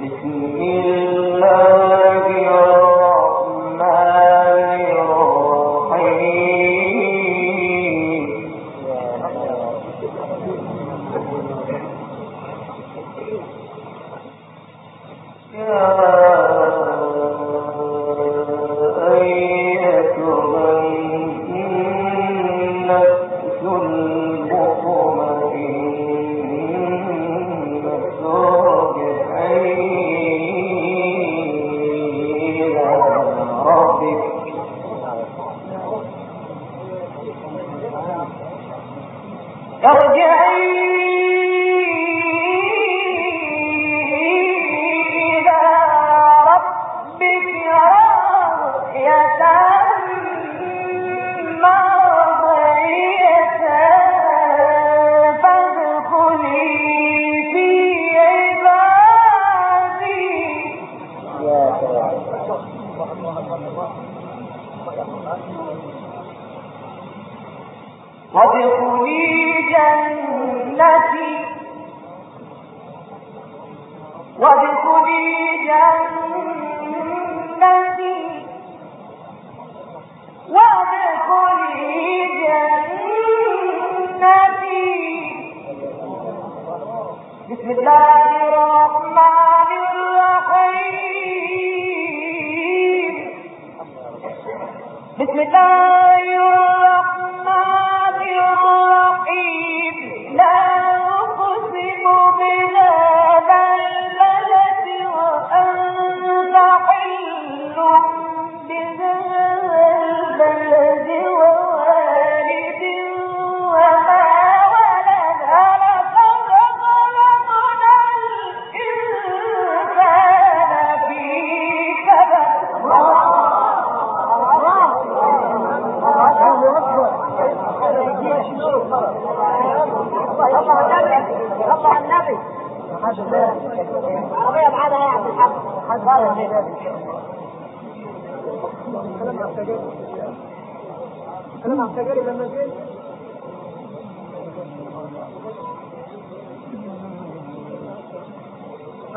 بسم بسم الله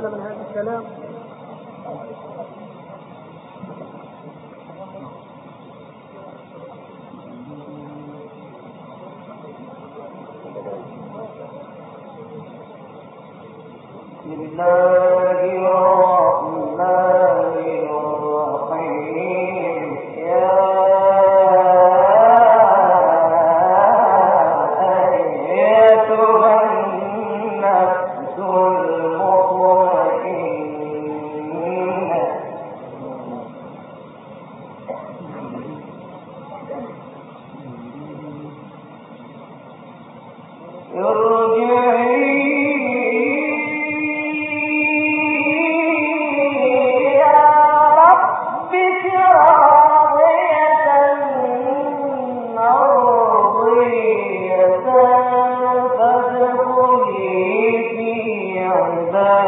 قال من هذا الكلام. الله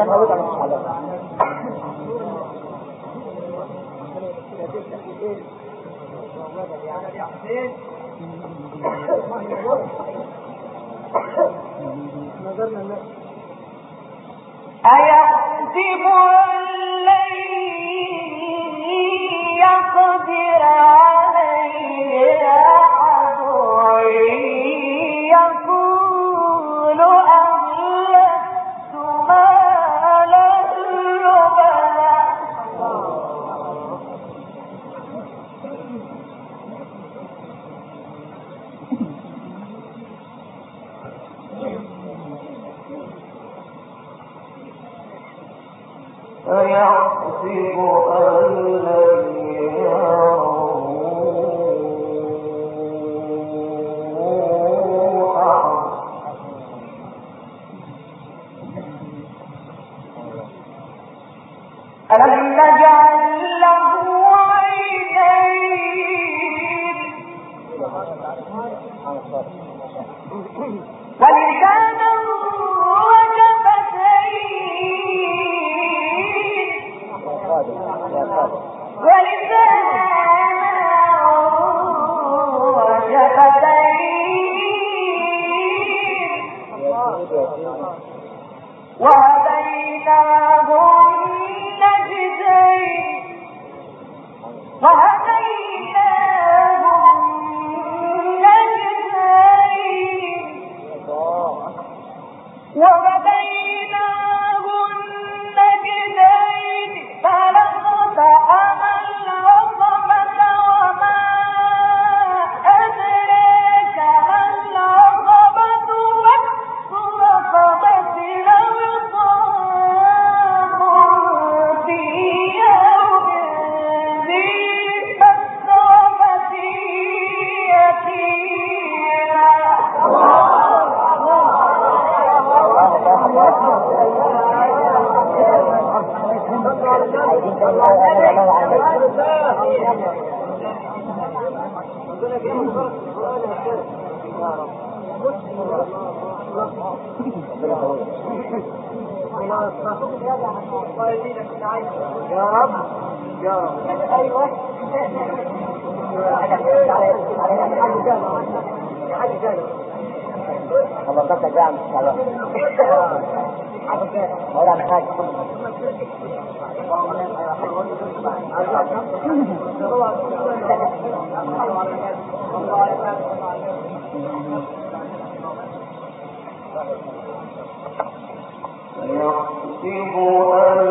ربنا يتعود الصحابة. أيحسب الليل يقدر ألم نجعل له عينين ولسانا وجبتين ولسانا وجبتين يا رب يا رب ايوه والله بقى جاع من الصلاة ولا محتاج Thank you. أن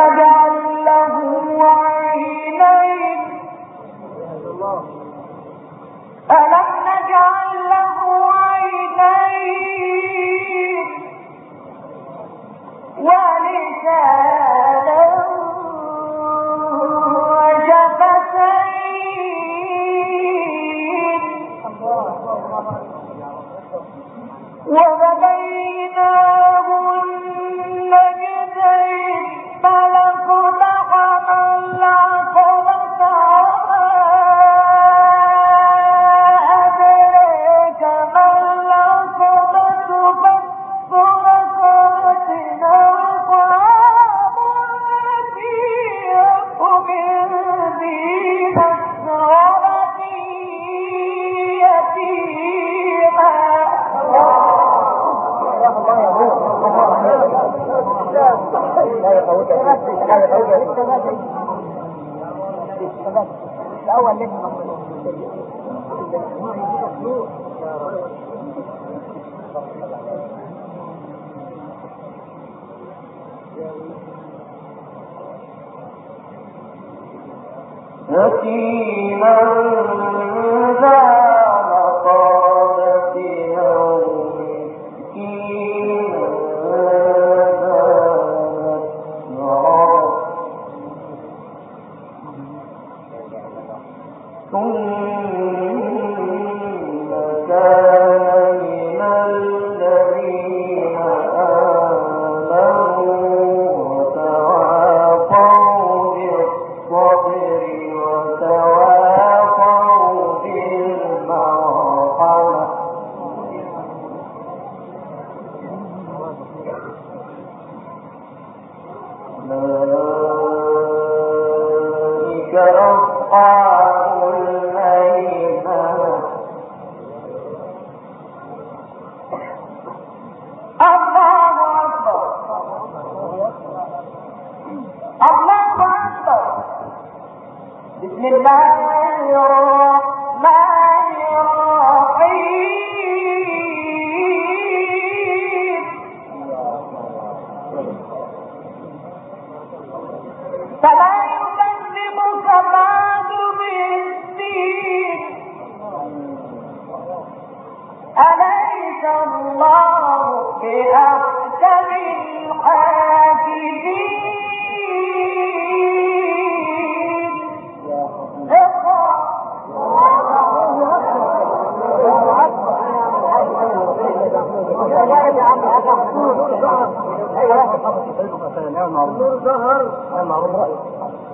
ونجعل له عينين ألم نجعل له عينين ولسانا وشفتين الثاني الأول لازم يتيما ذا ثم ظهر أمر رأي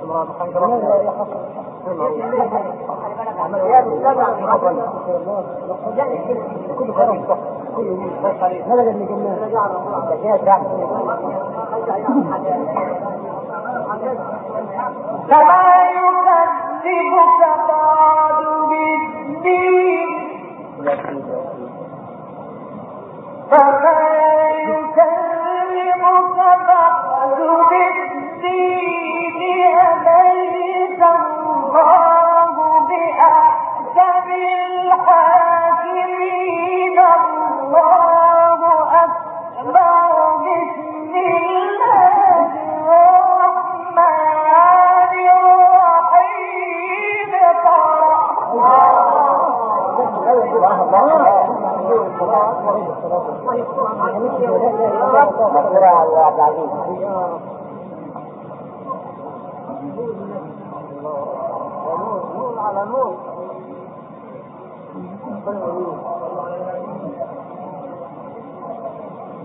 امرأة حنجرة الله؟ بأحكم الحاكمين اقرأ فلا يكذبك بعد بالدين فما يكلمك بعد بالدين أليس الله.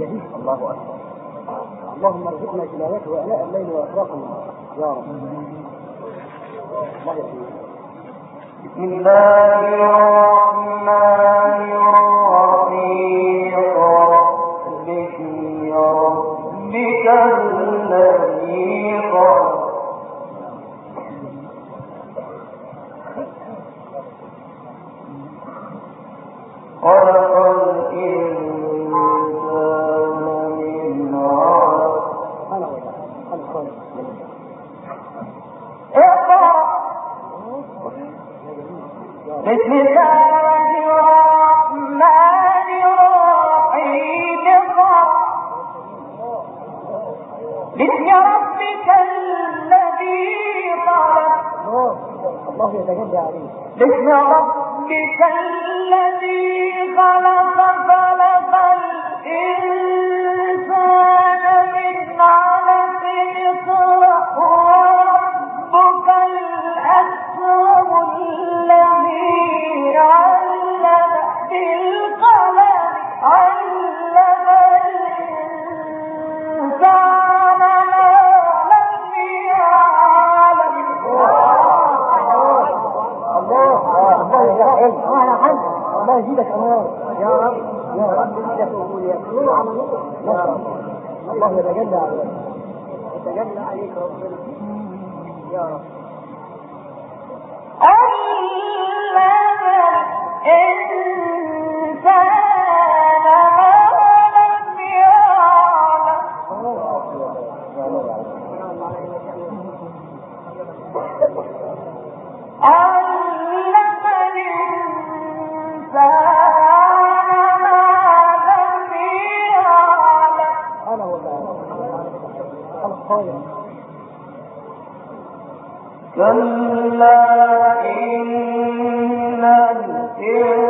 جهلت الله أكبر. اللهم ارزقنا تلاوته اناء الليل واطراف النهار يا رب. الله يحييك بسم الله الرحمن الرحيم. بسم ربك الذي خلق. خلق بسم الله باسم ربك الذي خلق الله ربك يتجلى عليك ربنا يا رب. علم كلا إن الإنسان